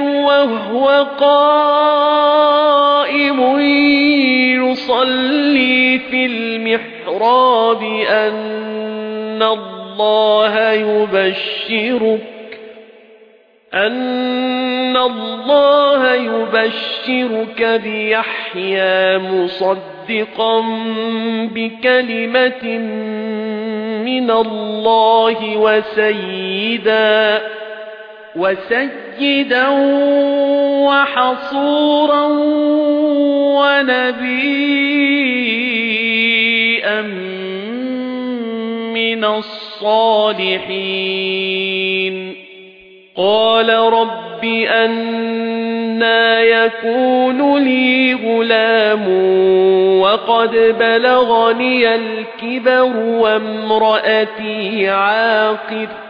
وَهُوَ قَائِمٌ يُصَلِّي فِي الْمِحْرَابِ أَنَّ اللَّهَ يُبَشِّرُكَ أَنَّ اللَّهَ يُبَشِّرُكَ بِيَحْيَى مُصَدِّقًا بِكَلِمَةٍ مِنَ اللَّهِ وَسَيِّدًا وَسَيِّدًا وَحَصُورًا وَنَبِيًّا مِنَ الصَّالِحِينَ. قَالَ رَبِّ أَنَّى يَكُونُ لِي غُلَامٌ وَقَدْ بَلَغَنِيَ الْكِبَرُ وَامْرَأَتِي عَاقِرٌ.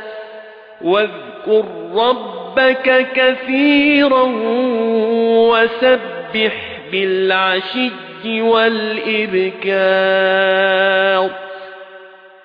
وَاذْكُر رَّبَّكَ كَثِيرًا وَسَبِّحْ بِالْعَشِيِّ وَالْإِبْكَارِ.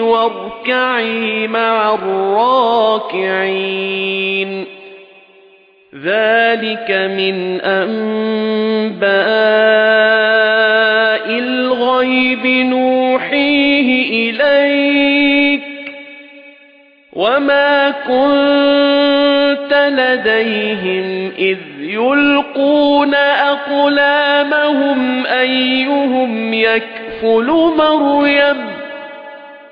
وَارْكَعِي مَعَ الرَّاكِعِينَ. ذَلِكَ مِنْ أَنبَاءِ الْغَيْبِ نُوحِيهِ إِلَيْكَ. وَمَا كُنْتَ لَدَيْهِمْ إِذْ يُلْقُونَ أَقْلَامَهُمْ أَيُّهُمْ يَكْفُلُ مَرْيَمَ؟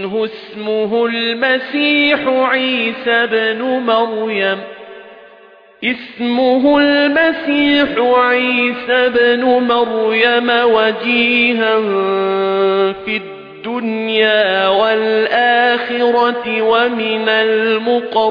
مِنْهُ اسْمُهُ الْمَسِيحُ عِيسَى ابْنُ مَرْيَمَ. اسمه المسيح عيسى ابن مريم وجيها في الدنيا والآخرة ومن المقربين.